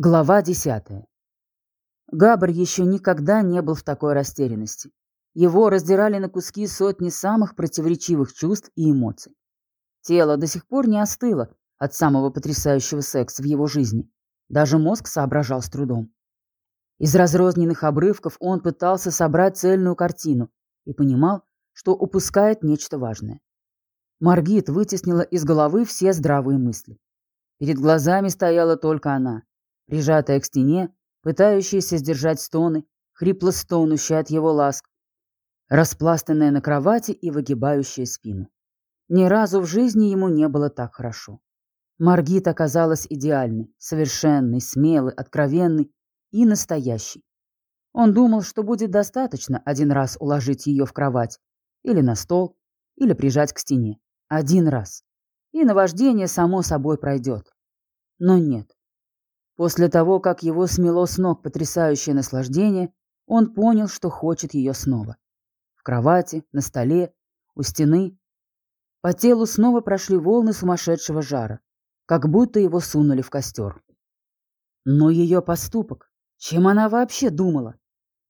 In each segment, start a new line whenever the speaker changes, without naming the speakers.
Глава десятая. Габр еще никогда не был в такой растерянности. Его раздирали на куски сотни самых противоречивых чувств и эмоций. Тело до сих пор не остыло от самого потрясающего секса в его жизни. Даже мозг соображал с трудом. Из разрозненных обрывков он пытался собрать цельную картину и понимал, что упускает нечто важное. Маргит вытеснила из головы все здравые мысли. Перед глазами стояла только она — прижатая к стене, пытающаяся сдержать стоны, хрипло стонущая от его ласк, распластанная на кровати и выгибающая спину. Ни разу в жизни ему не было так хорошо. Маргит оказалась идеальной, совершенной, смелой, откровенной и настоящей. Он думал, что будет достаточно один раз уложить ее в кровать, или на стол, или прижать к стене. Один раз. И наваждение само собой пройдет. Но нет. После того, как его смело с ног потрясающее наслаждение, он понял, что хочет ее снова. В кровати, на столе, у стены. По телу снова прошли волны сумасшедшего жара, как будто его сунули в костер. Но ее поступок, чем она вообще думала?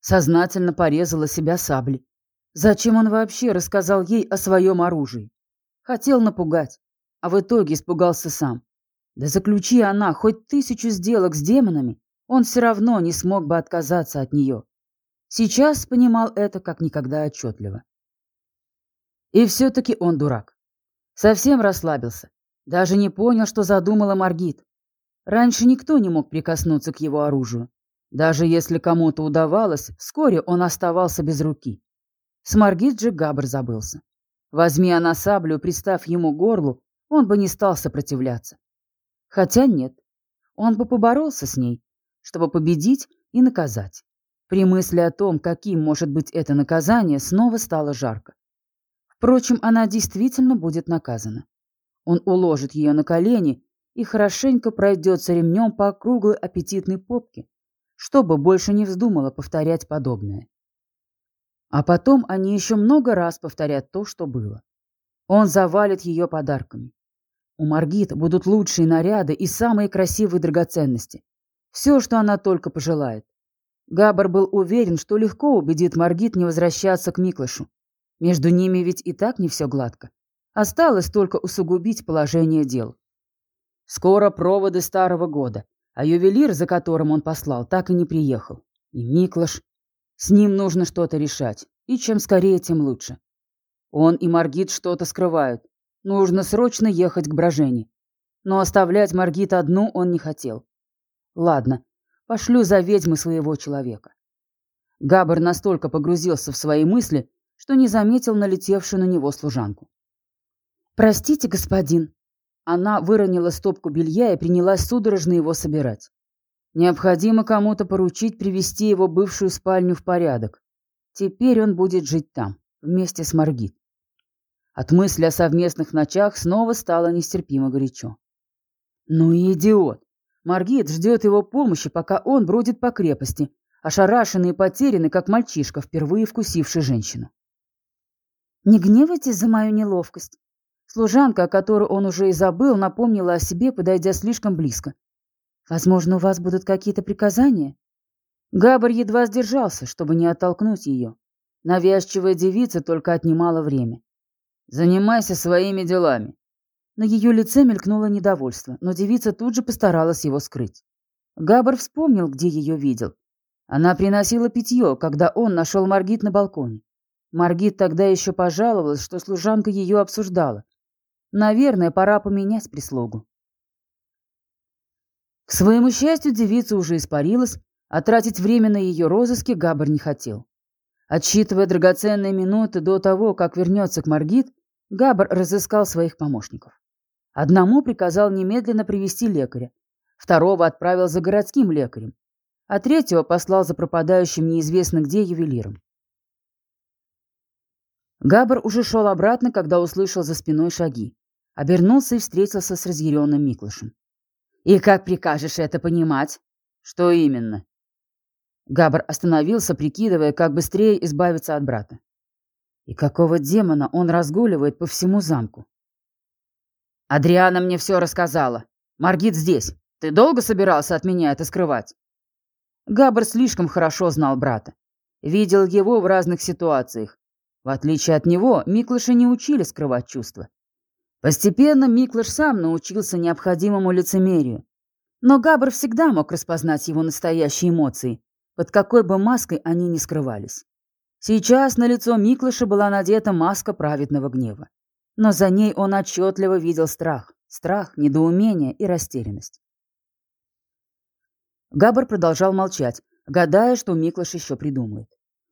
Сознательно порезала себя саблей. Зачем он вообще рассказал ей о своем оружии? Хотел напугать, а в итоге испугался сам. Да заключи она хоть тысячу сделок с демонами, он все равно не смог бы отказаться от нее. Сейчас понимал это как никогда отчетливо. И все-таки он дурак. Совсем расслабился. Даже не понял, что задумала Маргит. Раньше никто не мог прикоснуться к его оружию. Даже если кому-то удавалось, вскоре он оставался без руки. С Маргит же Габр забылся. Возьми она саблю, пристав ему горлу, он бы не стал сопротивляться. Хотя нет, он бы поборолся с ней, чтобы победить и наказать. При мысли о том, каким может быть это наказание, снова стало жарко. Впрочем, она действительно будет наказана. Он уложит ее на колени и хорошенько пройдется ремнем по округлой аппетитной попке, чтобы больше не вздумала повторять подобное. А потом они еще много раз повторят то, что было. Он завалит ее подарками. У Маргит будут лучшие наряды и самые красивые драгоценности. Все, что она только пожелает. Габар был уверен, что легко убедит Маргит не возвращаться к Миклышу. Между ними ведь и так не все гладко. Осталось только усугубить положение дел. Скоро проводы старого года, а ювелир, за которым он послал, так и не приехал. И Миклыш. С ним нужно что-то решать, и чем скорее, тем лучше. Он и Маргит что-то скрывают, Нужно срочно ехать к Брожене. Но оставлять Маргит одну он не хотел. Ладно, пошлю за ведьмы своего человека. Габар настолько погрузился в свои мысли, что не заметил налетевшую на него служанку. «Простите, господин». Она выронила стопку белья и принялась судорожно его собирать. Необходимо кому-то поручить привести его бывшую спальню в порядок. Теперь он будет жить там, вместе с Маргит. От мысли о совместных ночах снова стало нестерпимо горячо. Ну и идиот! Маргит ждет его помощи, пока он бродит по крепости, ошарашенный и потерянный, как мальчишка, впервые вкусивший женщину. «Не гневайтесь за мою неловкость». Служанка, о которой он уже и забыл, напомнила о себе, подойдя слишком близко. «Возможно, у вас будут какие-то приказания?» Габар едва сдержался, чтобы не оттолкнуть ее. Навязчивая девица только отнимала время. Занимайся своими делами. На ее лице мелькнуло недовольство, но девица тут же постаралась его скрыть. Габар вспомнил, где ее видел. Она приносила питье, когда он нашел Маргит на балконе. Маргит тогда еще пожаловалась, что служанка ее обсуждала. Наверное, пора поменять прислугу. К своему счастью, девица уже испарилась, а тратить время на ее розыске Габар не хотел. Отсчитывая драгоценные минуты до того, как вернется к Маргит, Габр разыскал своих помощников. Одному приказал немедленно привести лекаря, второго отправил за городским лекарем, а третьего послал за пропадающим неизвестно где ювелиром. Габр уже шел обратно, когда услышал за спиной шаги. Обернулся и встретился с разъяренным Миклышем. «И как прикажешь это понимать?» «Что именно?» Габр остановился, прикидывая, как быстрее избавиться от брата. И какого демона он разгуливает по всему замку? Адриана мне все рассказала. Маргит здесь. Ты долго собирался от меня это скрывать?» Габр слишком хорошо знал брата. Видел его в разных ситуациях. В отличие от него, Миклыша не учили скрывать чувства. Постепенно Миклыш сам научился необходимому лицемерию. Но Габр всегда мог распознать его настоящие эмоции, под какой бы маской они ни скрывались. Сейчас на лицо Миклыша была надета маска праведного гнева. Но за ней он отчетливо видел страх. Страх, недоумение и растерянность. Габр продолжал молчать, гадая, что Миклаш еще придумает.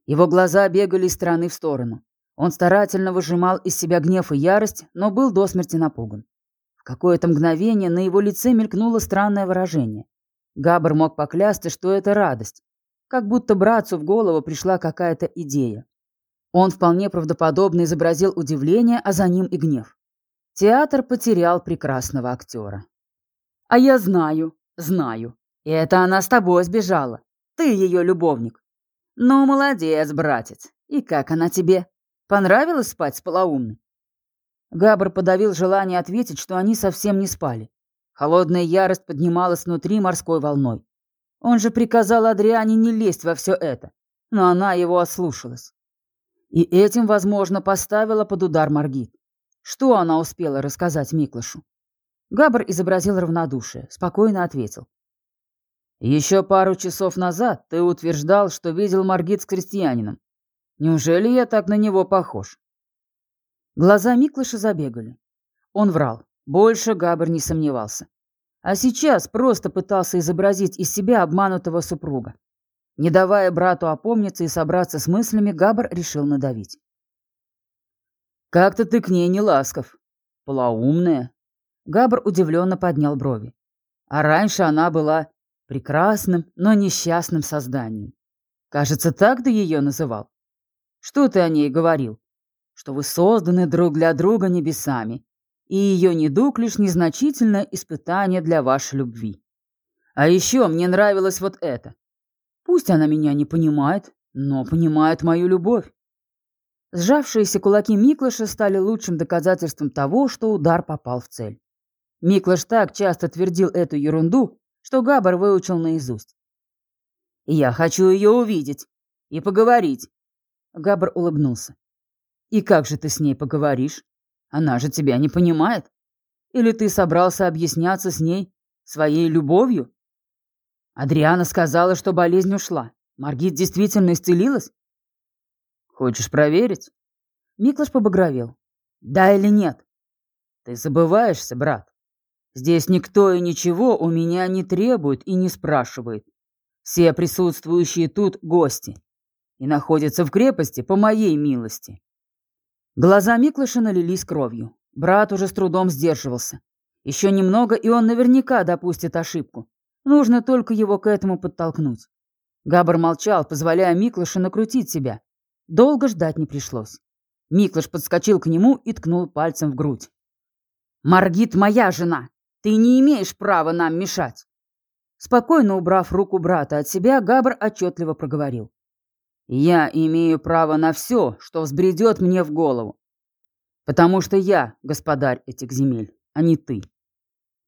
Его глаза бегали из стороны в сторону. Он старательно выжимал из себя гнев и ярость, но был до смерти напуган. В какое-то мгновение на его лице мелькнуло странное выражение. Габр мог поклясться, что это радость. Как будто братцу в голову пришла какая-то идея. Он вполне правдоподобно изобразил удивление, а за ним и гнев. Театр потерял прекрасного актера. «А я знаю, знаю», и это она с тобой сбежала. Ты ее любовник. Ну, молодец, братец. И как она тебе? Понравилось спать с полоумной? Габр подавил желание ответить, что они совсем не спали. Холодная ярость поднималась внутри морской волной. Он же приказал Адриане не лезть во все это, но она его ослушалась. И этим, возможно, поставила под удар Маргит. Что она успела рассказать Миклашу? Габр изобразил равнодушие, спокойно ответил. Еще пару часов назад ты утверждал, что видел Маргит с крестьянином. Неужели я так на него похож? Глаза Миклыша забегали. Он врал. Больше Габр не сомневался. А сейчас просто пытался изобразить из себя обманутого супруга. Не давая брату опомниться и собраться с мыслями, Габр решил надавить. «Как-то ты к ней не ласков. Полоумная». Габр удивленно поднял брови. «А раньше она была Прекрасным, но несчастным созданием. Кажется, так ты ее называл. Что ты о ней говорил? Что вы созданы друг для друга небесами, и ее недуг лишь незначительное испытание для вашей любви. А еще мне нравилось вот это. Пусть она меня не понимает, но понимает мою любовь. Сжавшиеся кулаки Миклыша стали лучшим доказательством того, что удар попал в цель. Миклыш так часто твердил эту ерунду, что Габар выучил наизусть. «Я хочу ее увидеть и поговорить». Габар улыбнулся. «И как же ты с ней поговоришь? Она же тебя не понимает. Или ты собрался объясняться с ней своей любовью?» Адриана сказала, что болезнь ушла. Маргит действительно исцелилась? Хочешь проверить? Миклаш побагровел. Да или нет? Ты забываешься, брат. Здесь никто и ничего у меня не требует и не спрашивает. Все присутствующие тут гости и находятся в крепости по моей милости. Глаза Миклыша налились кровью. Брат уже с трудом сдерживался. Еще немного, и он наверняка допустит ошибку. Нужно только его к этому подтолкнуть. Габр молчал, позволяя Миклышу накрутить себя. Долго ждать не пришлось. Миклыш подскочил к нему и ткнул пальцем в грудь. «Маргит моя жена! Ты не имеешь права нам мешать. Спокойно убрав руку брата от себя, Габр отчетливо проговорил. Я имею право на все, что взбредет мне в голову. Потому что я господарь этих земель, а не ты.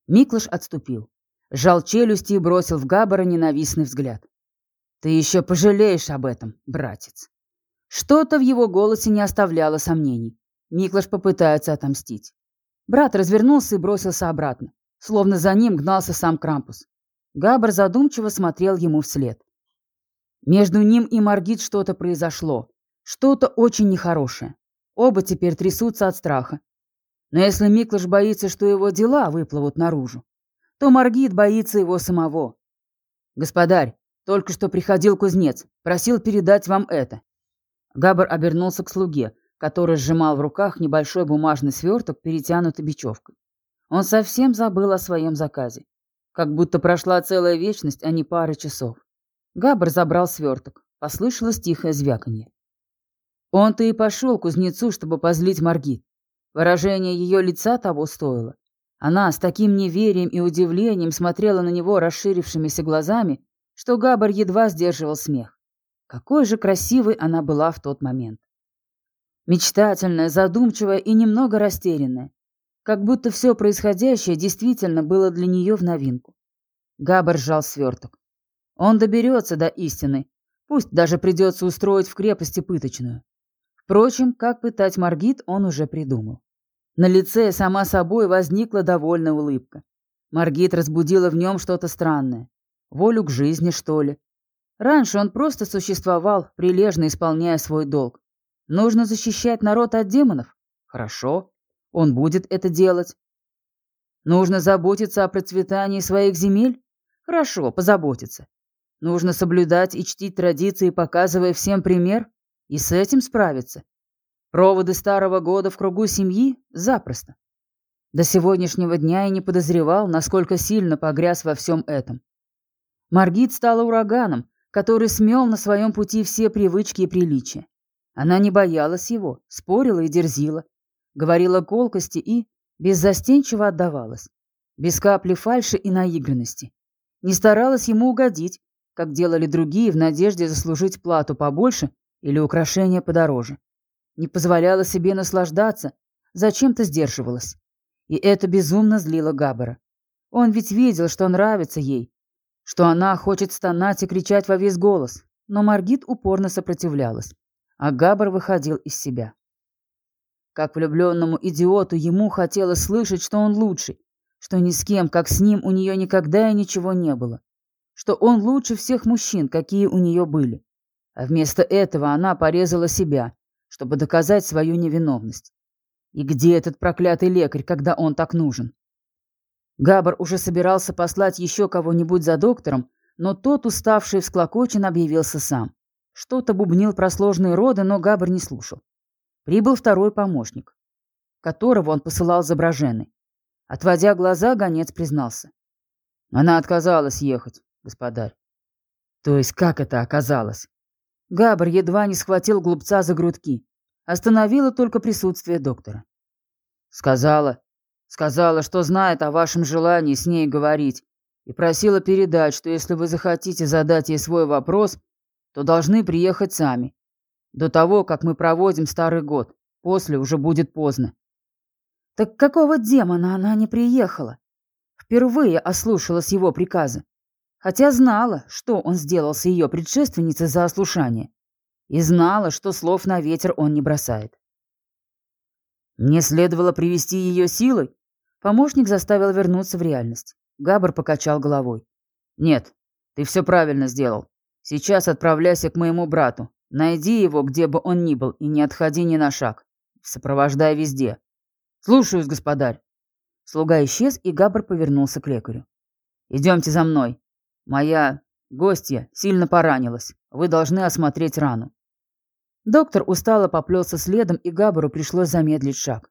Миклыш отступил. Сжал челюсти и бросил в Габбара ненавистный взгляд. «Ты еще пожалеешь об этом, братец». Что-то в его голосе не оставляло сомнений. Миклаш попытается отомстить. Брат развернулся и бросился обратно словно за ним гнался сам Крампус. Габр задумчиво смотрел ему вслед. Между ним и Маргит что-то произошло. Что-то очень нехорошее. Оба теперь трясутся от страха. Но если Миклаш боится, что его дела выплывут наружу, то Маргит боится его самого. «Господарь, только что приходил кузнец, просил передать вам это». Габр обернулся к слуге, который сжимал в руках небольшой бумажный сверток, перетянутый бечевкой. Он совсем забыл о своем заказе. Как будто прошла целая вечность, а не пара часов. Габр забрал сверток. Послышалось тихое звяканье. Он-то и пошел к кузнецу, чтобы позлить Маргит. Выражение ее лица того стоило. Она с таким неверием и удивлением смотрела на него расширившимися глазами, что Габр едва сдерживал смех. Какой же красивой она была в тот момент. Мечтательная, задумчивая и немного растерянная как будто все происходящее действительно было для нее в новинку. Габар сжал сверток. Он доберется до истины, пусть даже придется устроить в крепости пыточную. Впрочем, как пытать Маргит, он уже придумал. На лице сама собой возникла довольная улыбка. Маргит разбудила в нем что-то странное. Волю к жизни, что ли. Раньше он просто существовал, прилежно исполняя свой долг. Нужно защищать народ от демонов? Хорошо, он будет это делать. Нужно заботиться о процветании своих земель? Хорошо, позаботиться. Нужно соблюдать и чтить традиции, показывая всем пример? И с этим справиться. Проводы старого года в кругу семьи? Запросто. До сегодняшнего дня и не подозревал, насколько сильно погряз во всем этом. Маргит стала ураганом, который смел на своем пути все привычки и приличия. Она не боялась его, спорила и дерзила, говорила колкости и беззастенчиво отдавалась, без капли фальши и наигранности. Не старалась ему угодить, как делали другие в надежде заслужить плату побольше или украшения подороже. Не позволяла себе наслаждаться, зачем-то сдерживалась. И это безумно злило Габбара. Он ведь видел, что нравится ей, что она хочет стонать и кричать во весь голос, но Маргит упорно сопротивлялась а Габр выходил из себя. Как влюбленному идиоту ему хотелось слышать, что он лучший, что ни с кем, как с ним, у нее никогда и ничего не было, что он лучше всех мужчин, какие у нее были. А вместо этого она порезала себя, чтобы доказать свою невиновность. И где этот проклятый лекарь, когда он так нужен? Габр уже собирался послать еще кого-нибудь за доктором, но тот, уставший всклокочен, объявился сам. Что-то бубнил про сложные роды, но Габр не слушал. Прибыл второй помощник, которого он посылал за Броженой. Отводя глаза, гонец признался. Она отказалась ехать, господарь. То есть как это оказалось? Габр едва не схватил глупца за грудки. Остановило только присутствие доктора. Сказала, сказала, что знает о вашем желании с ней говорить, и просила передать, что если вы захотите задать ей свой вопрос, то должны приехать сами. До того, как мы проводим старый год. После уже будет поздно. Так какого демона она не приехала? Впервые ослушалась его приказа. Хотя знала, что он сделал с ее предшественницей за ослушание. И знала, что слов на ветер он не бросает. Мне следовало привести ее силой. Помощник заставил вернуться в реальность. Габр покачал головой. Нет, ты все правильно сделал. Сейчас отправляйся к моему брату. Найди его, где бы он ни был, и не отходи ни на шаг. Сопровождай везде. Слушаюсь, господарь. Слуга исчез, и Габр повернулся к лекарю. Идемте за мной. Моя гостья сильно поранилась. Вы должны осмотреть рану. Доктор устало поплелся следом, и Габару пришлось замедлить шаг.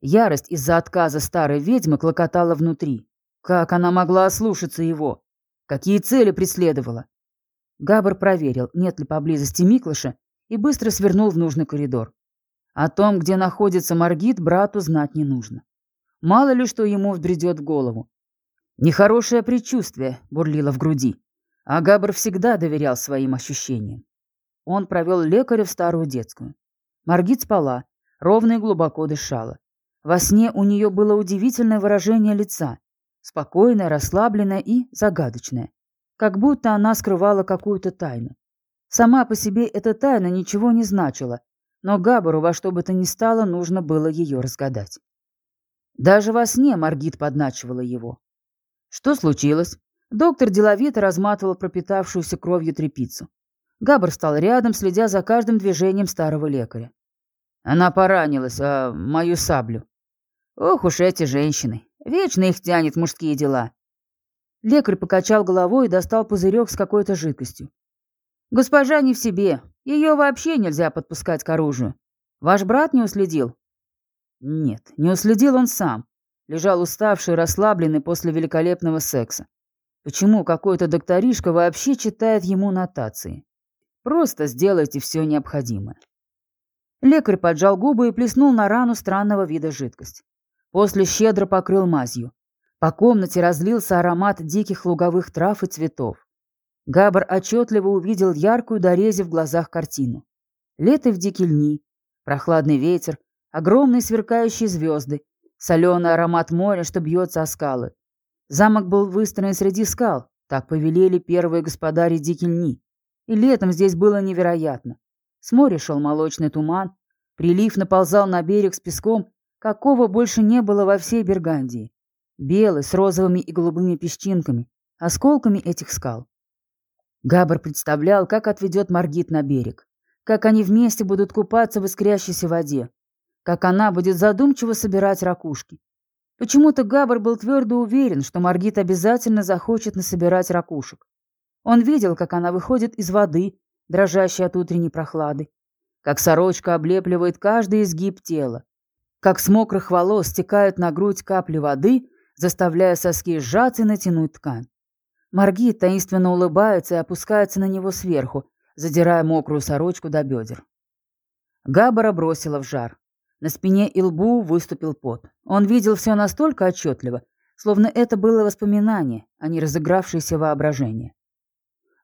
Ярость из-за отказа старой ведьмы клокотала внутри. Как она могла ослушаться его? Какие цели преследовала? Габр проверил, нет ли поблизости Миклыша, и быстро свернул в нужный коридор. О том, где находится Маргит, брату знать не нужно. Мало ли что ему вбредет в голову. Нехорошее предчувствие бурлило в груди, а Габр всегда доверял своим ощущениям. Он провел лекаря в старую детскую. Маргит спала, ровно и глубоко дышала. Во сне у нее было удивительное выражение лица, спокойное, расслабленное и загадочное как будто она скрывала какую-то тайну. Сама по себе эта тайна ничего не значила, но Габару во что бы то ни стало нужно было ее разгадать. Даже во сне Маргит подначивала его. Что случилось? Доктор деловито разматывал пропитавшуюся кровью трепицу. Габр стал рядом, следя за каждым движением старого лекаря. Она поранилась, а мою саблю. Ох уж эти женщины. Вечно их тянет мужские дела. Лекарь покачал головой и достал пузырек с какой-то жидкостью. «Госпожа не в себе. Ее вообще нельзя подпускать к оружию. Ваш брат не уследил?» «Нет, не уследил он сам. Лежал уставший, расслабленный после великолепного секса. Почему какой-то докторишка вообще читает ему нотации? Просто сделайте все необходимое». Лекарь поджал губы и плеснул на рану странного вида жидкость. После щедро покрыл мазью. По комнате разлился аромат диких луговых трав и цветов. Габр отчетливо увидел яркую дорези в глазах картину. Лето в дикие льни, прохладный ветер, огромные сверкающие звезды, соленый аромат моря, что бьется о скалы. Замок был выстроен среди скал, так повелели первые господари Дикельни. И летом здесь было невероятно. С моря шел молочный туман, прилив наползал на берег с песком, какого больше не было во всей Бергандии. Белый, с розовыми и голубыми песчинками, осколками этих скал. Габр представлял, как отведет Маргит на берег, как они вместе будут купаться в искрящейся воде, как она будет задумчиво собирать ракушки. Почему-то Габр был твердо уверен, что Маргит обязательно захочет насобирать ракушек. Он видел, как она выходит из воды, дрожащей от утренней прохлады, как сорочка облепливает каждый изгиб тела, как с мокрых волос стекают на грудь капли воды, заставляя соски сжаться и натянуть ткань. Маргит таинственно улыбается и опускается на него сверху, задирая мокрую сорочку до бедер. Габбара бросила в жар. На спине и лбу выступил пот. Он видел все настолько отчетливо, словно это было воспоминание, а не разыгравшееся воображение.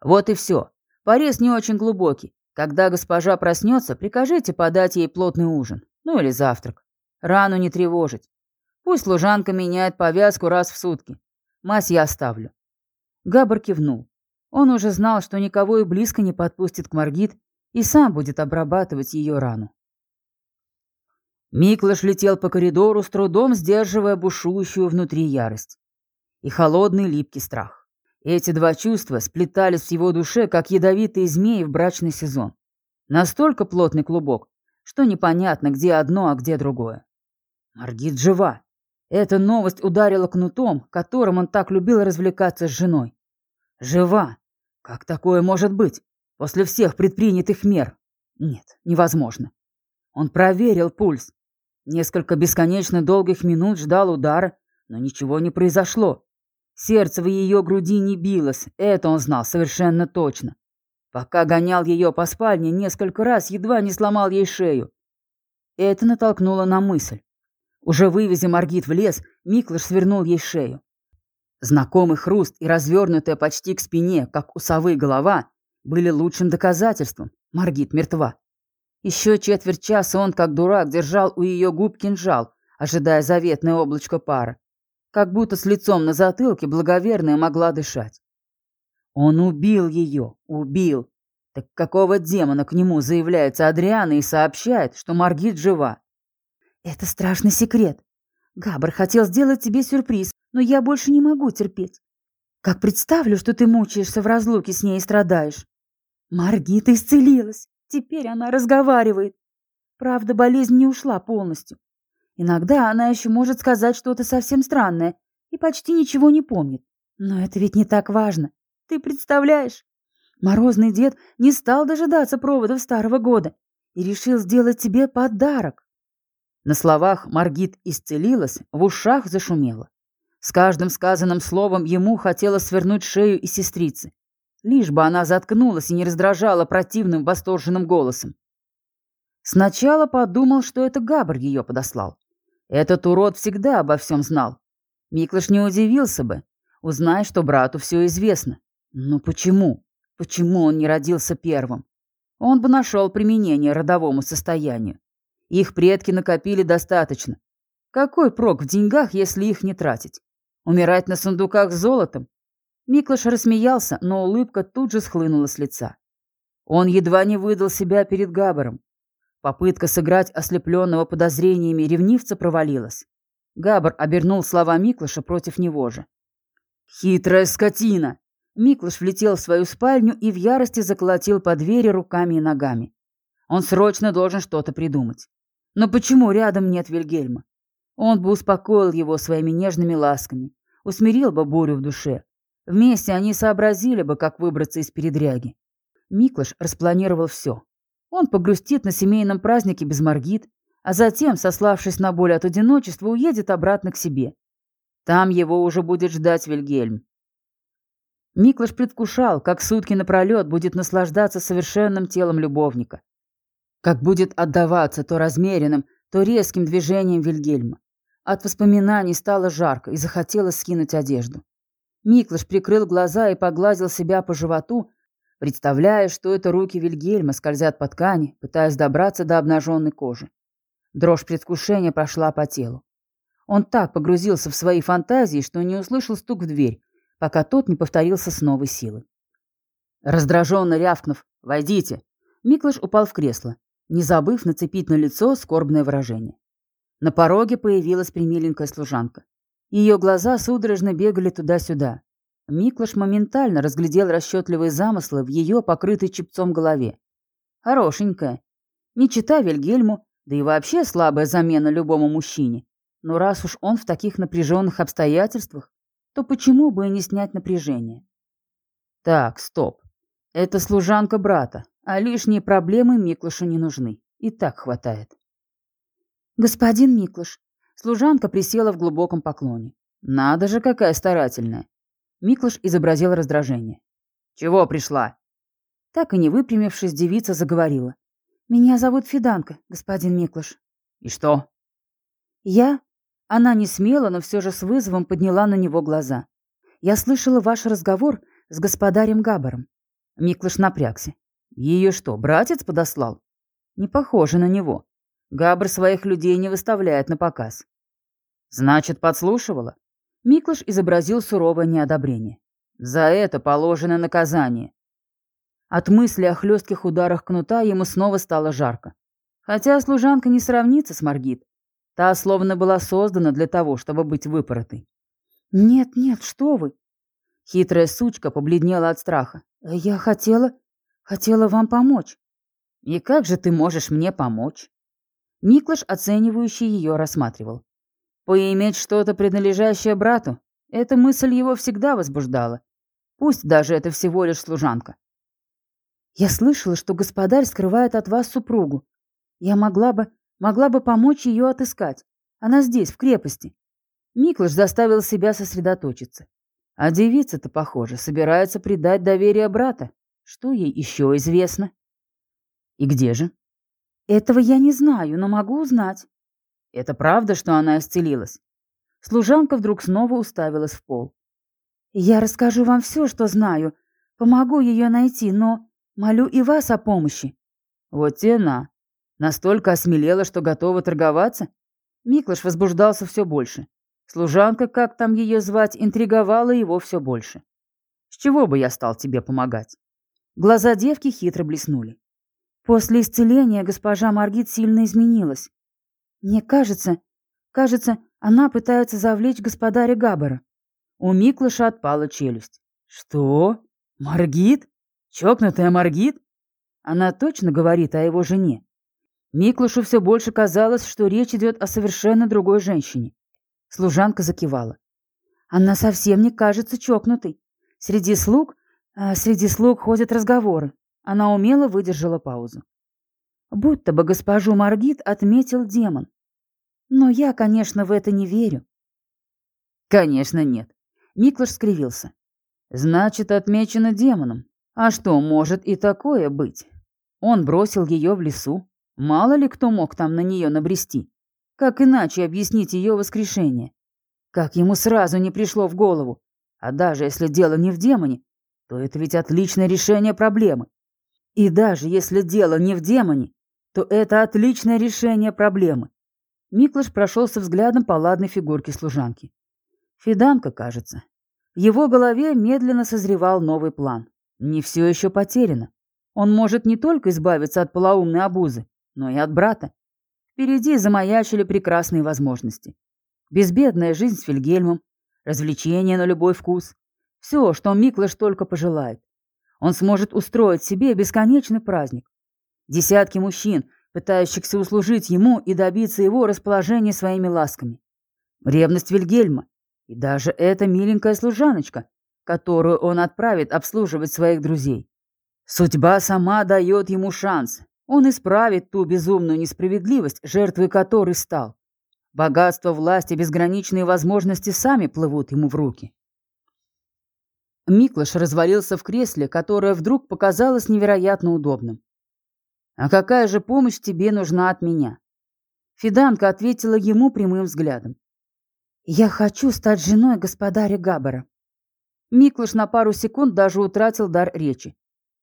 Вот и все. Порез не очень глубокий. Когда госпожа проснется, прикажите подать ей плотный ужин. Ну или завтрак. Рану не тревожить. Пусть служанка меняет повязку раз в сутки. Мазь я оставлю. Габр кивнул. Он уже знал, что никого и близко не подпустит к Маргит и сам будет обрабатывать ее рану. Миклаш летел по коридору, с трудом сдерживая бушующую внутри ярость. И холодный липкий страх. Эти два чувства сплетались в его душе, как ядовитые змеи в брачный сезон. Настолько плотный клубок, что непонятно, где одно, а где другое. Маргит жива. Эта новость ударила кнутом, которым он так любил развлекаться с женой. Жива. Как такое может быть? После всех предпринятых мер? Нет, невозможно. Он проверил пульс. Несколько бесконечно долгих минут ждал удара, но ничего не произошло. Сердце в ее груди не билось, это он знал совершенно точно. Пока гонял ее по спальне, несколько раз едва не сломал ей шею. Это натолкнуло на мысль. Уже вывезя Маргит в лес, Миклыш свернул ей шею. Знакомый хруст и развернутая почти к спине, как у совы голова, были лучшим доказательством. Маргит мертва. Еще четверть часа он, как дурак, держал у ее губ кинжал, ожидая заветное облачко пара. Как будто с лицом на затылке благоверная могла дышать. Он убил ее, убил. Так какого демона к нему заявляется Адриана и сообщает, что Маргит жива? Это страшный секрет. Габр хотел сделать тебе сюрприз, но я больше не могу терпеть. Как представлю, что ты мучаешься в разлуке с ней и страдаешь. Маргита исцелилась. Теперь она разговаривает. Правда, болезнь не ушла полностью. Иногда она еще может сказать что-то совсем странное и почти ничего не помнит. Но это ведь не так важно. Ты представляешь? Морозный дед не стал дожидаться проводов старого года и решил сделать тебе подарок. На словах Маргит исцелилась, в ушах зашумело. С каждым сказанным словом ему хотелось свернуть шею и сестрицы. Лишь бы она заткнулась и не раздражала противным восторженным голосом. Сначала подумал, что это Габр ее подослал. Этот урод всегда обо всем знал. Миклыш не удивился бы, узнай, что брату все известно. Но почему? Почему он не родился первым? Он бы нашел применение родовому состоянию. Их предки накопили достаточно. Какой прок в деньгах, если их не тратить? Умирать на сундуках с золотом? Миклаш рассмеялся, но улыбка тут же схлынула с лица. Он едва не выдал себя перед Габаром. Попытка сыграть ослепленного подозрениями ревнивца провалилась. Габар обернул слова Миклаша против него же. «Хитрая скотина!» Миклаш влетел в свою спальню и в ярости заколотил по двери руками и ногами. Он срочно должен что-то придумать. Но почему рядом нет Вильгельма? Он бы успокоил его своими нежными ласками, усмирил бы бурю в душе. Вместе они сообразили бы, как выбраться из передряги. Миклаш распланировал все. Он погрустит на семейном празднике без Маргит, а затем, сославшись на боль от одиночества, уедет обратно к себе. Там его уже будет ждать Вильгельм. Миклаш предвкушал, как сутки напролет будет наслаждаться совершенным телом любовника. Как будет отдаваться то размеренным, то резким движением Вильгельма. От воспоминаний стало жарко и захотелось скинуть одежду. Миклыш прикрыл глаза и погладил себя по животу, представляя, что это руки Вильгельма скользят по ткани, пытаясь добраться до обнаженной кожи. Дрожь предвкушения прошла по телу. Он так погрузился в свои фантазии, что не услышал стук в дверь, пока тот не повторился с новой силой. Раздраженно рявкнув «Войдите!», Миклаш упал в кресло, не забыв нацепить на лицо скорбное выражение. На пороге появилась примиленькая служанка. Ее глаза судорожно бегали туда-сюда. Миклаш моментально разглядел расчетливые замыслы в ее покрытой чепцом голове. Хорошенькая. Не чита Вильгельму, да и вообще слабая замена любому мужчине. Но раз уж он в таких напряженных обстоятельствах, то почему бы и не снять напряжение? Так, стоп. Это служанка брата, а лишние проблемы Миклашу не нужны. И так хватает. Господин Миклаш, служанка присела в глубоком поклоне. Надо же, какая старательная. Миклаш изобразил раздражение. Чего пришла? Так и не выпрямившись, девица заговорила. «Меня зовут Фиданка, господин Миклаш». «И что?» «Я...» Она не смела, но все же с вызовом подняла на него глаза. «Я слышала ваш разговор с господарем Габаром». Миклаш напрягся. «Ее что, братец подослал?» «Не похоже на него. Габр своих людей не выставляет на показ». «Значит, подслушивала?» Миклаш изобразил суровое неодобрение. «За это положено наказание. От мысли о хлестких ударах кнута ему снова стало жарко. Хотя служанка не сравнится с Маргит. Та словно была создана для того, чтобы быть выпоротой. «Нет, нет, что вы!» Хитрая сучка побледнела от страха. «Я хотела... хотела вам помочь». «И как же ты можешь мне помочь?» Миклаш, оценивающий ее, рассматривал. «Поиметь что-то, принадлежащее брату, эта мысль его всегда возбуждала. Пусть даже это всего лишь служанка. Я слышала, что господарь скрывает от вас супругу. Я могла бы, могла бы помочь ее отыскать. Она здесь, в крепости. Миклыш заставил себя сосредоточиться. А девица-то, похоже, собирается предать доверие брата. Что ей еще известно? И где же? Этого я не знаю, но могу узнать. Это правда, что она исцелилась? Служанка вдруг снова уставилась в пол. Я расскажу вам все, что знаю. Помогу ее найти, но Молю и вас о помощи. Вот те на. Настолько осмелела, что готова торговаться? Миклаш возбуждался все больше. Служанка, как там ее звать, интриговала его все больше. С чего бы я стал тебе помогать? Глаза девки хитро блеснули. После исцеления госпожа Маргит сильно изменилась. Мне кажется, кажется, она пытается завлечь господаря Габбара. У Миклыша отпала челюсть. Что? Маргит? Чокнутая Маргит? Она точно говорит о его жене. Миклушу все больше казалось, что речь идет о совершенно другой женщине. Служанка закивала. Она совсем не кажется чокнутой. Среди слуг, а среди слуг ходят разговоры. Она умело выдержала паузу. Будто бы госпожу Маргит отметил демон. Но я, конечно, в это не верю. Конечно, нет. Миклаш скривился. Значит, отмечено демоном. А что, может и такое быть? Он бросил ее в лесу. Мало ли кто мог там на нее набрести. Как иначе объяснить ее воскрешение? Как ему сразу не пришло в голову? А даже если дело не в демоне, то это ведь отличное решение проблемы. И даже если дело не в демоне, то это отличное решение проблемы. Миклыш прошелся взглядом по ладной фигурке служанки. Фиданка, кажется. В его голове медленно созревал новый план. Не все еще потеряно. Он может не только избавиться от полоумной обузы, но и от брата. Впереди замаячили прекрасные возможности. Безбедная жизнь с Фельгельмом, развлечения на любой вкус. Все, что Миклаш только пожелает. Он сможет устроить себе бесконечный праздник. Десятки мужчин, пытающихся услужить ему и добиться его расположения своими ласками. Ревность Вильгельма. И даже эта миленькая служаночка, которую он отправит обслуживать своих друзей. Судьба сама дает ему шанс. Он исправит ту безумную несправедливость, жертвой которой стал. Богатство, власть и безграничные возможности сами плывут ему в руки. Миклаш развалился в кресле, которое вдруг показалось невероятно удобным. «А какая же помощь тебе нужна от меня?» Фиданка ответила ему прямым взглядом. «Я хочу стать женой господаря Габбара». Миклыш на пару секунд даже утратил дар речи.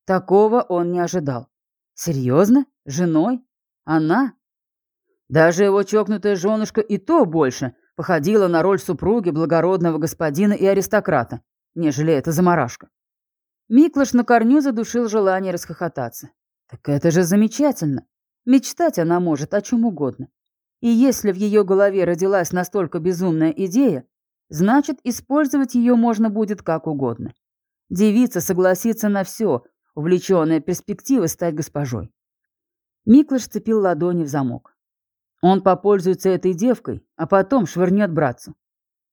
Такого он не ожидал. Серьезно? Женой? Она? Даже его чокнутая женушка и то больше, походила на роль супруги благородного господина и аристократа, нежели эта заморашка. Миклаш на корню задушил желание расхохотаться. Так это же замечательно. Мечтать она может о чем угодно. И если в ее голове родилась настолько безумная идея, значит, использовать ее можно будет как угодно. Девица согласится на все, увлеченная перспективой стать госпожой. Миклаш цепил ладони в замок. Он попользуется этой девкой, а потом швырнет братцу.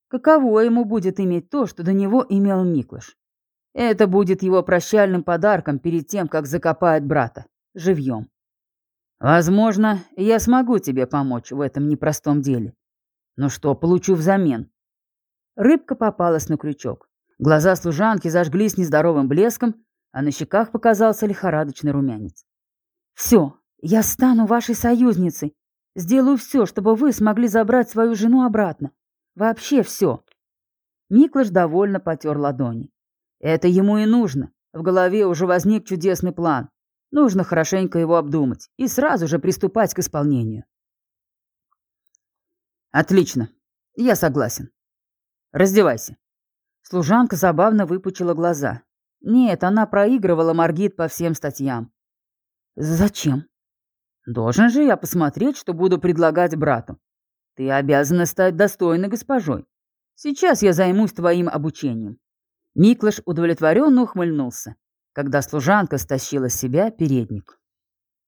Каково ему будет иметь то, что до него имел Миклаш? Это будет его прощальным подарком перед тем, как закопает брата. Живьем. Возможно, я смогу тебе помочь в этом непростом деле. Но что получу взамен? Рыбка попалась на крючок. Глаза служанки зажглись нездоровым блеском, а на щеках показался лихорадочный румянец. «Все, я стану вашей союзницей. Сделаю все, чтобы вы смогли забрать свою жену обратно. Вообще все». Миклаш довольно потер ладони. Это ему и нужно. В голове уже возник чудесный план. Нужно хорошенько его обдумать и сразу же приступать к исполнению. Отлично. Я согласен. Раздевайся. Служанка забавно выпучила глаза. Нет, она проигрывала Маргит по всем статьям. Зачем? Должен же я посмотреть, что буду предлагать брату. Ты обязана стать достойной госпожой. Сейчас я займусь твоим обучением. Миклаш удовлетворенно ухмыльнулся, когда служанка стащила с себя передник.